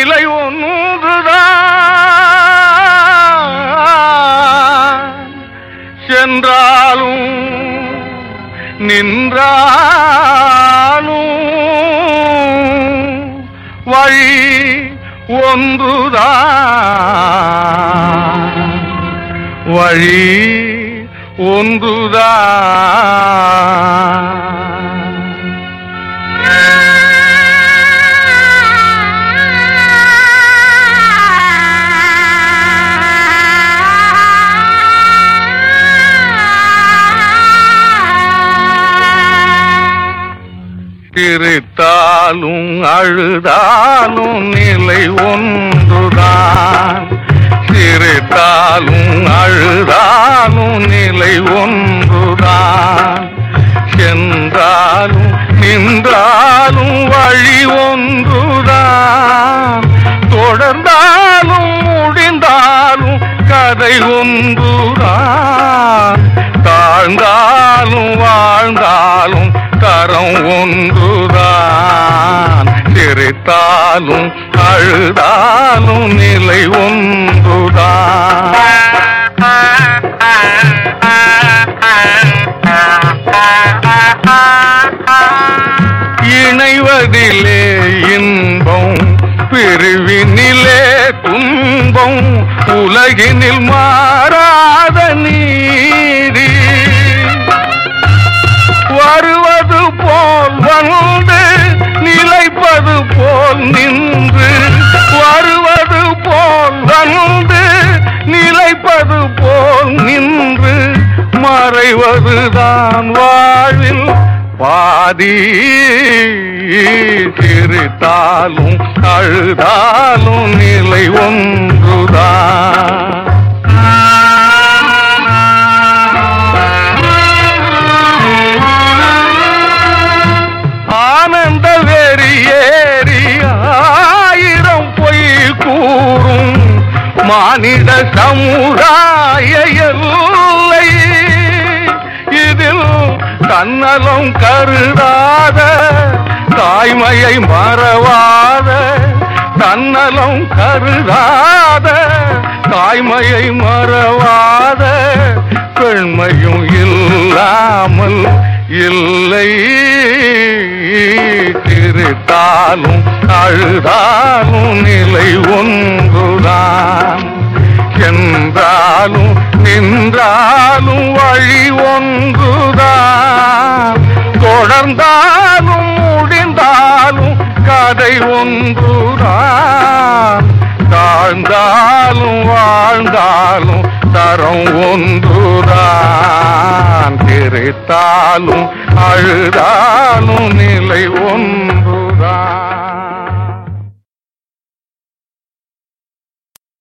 இலை ஒன்றுதான் சென்றாலும் நின்றாலும் வழி ஒன்றுதான் வழி ஒன்றுதான் சிரித்தாலும் அழுதாலும் நிலை ஒன்றுதான். சிரித்தாலும் அழுதாலும் நிலை ஒன்றுதான் இணைவதிலே இன்பம் பிரிவினிலே துன்பம் உலகினில் மாறாத நீதி. வருவது போல் வந்து போல் நின்று வருவது போல் வந்து நிலைப்பது போல் நின்று மறைவதுதான் வாழ்வில் பாதி சிரித்தாலும் அழுதாலும் நிலை ஒன்றுதான். ஆனந்த வெறியே மானிட சமுதாய எல்லை இதில் தன்னலம் கருதாத தாய்மையை மறவாத தன்னலம் கருதாத தாய்மையை மறவாத பெண்மையும் இல்லாமல் இல்லை. திருத்தாலும் அழுதாலும் நிலை ஒன்று நின்றாலும் நின்றாலும் வழி ஒன்றுதான். தொடர்ந்தாலும் முடிந்தாலும் கதை ஒன்றுதான். தாழ்ந்தாலும் வாழ்ந்தாலும் தரம் ஒன்றுதான். திரித்தாலும் அழுதாலும் நிலை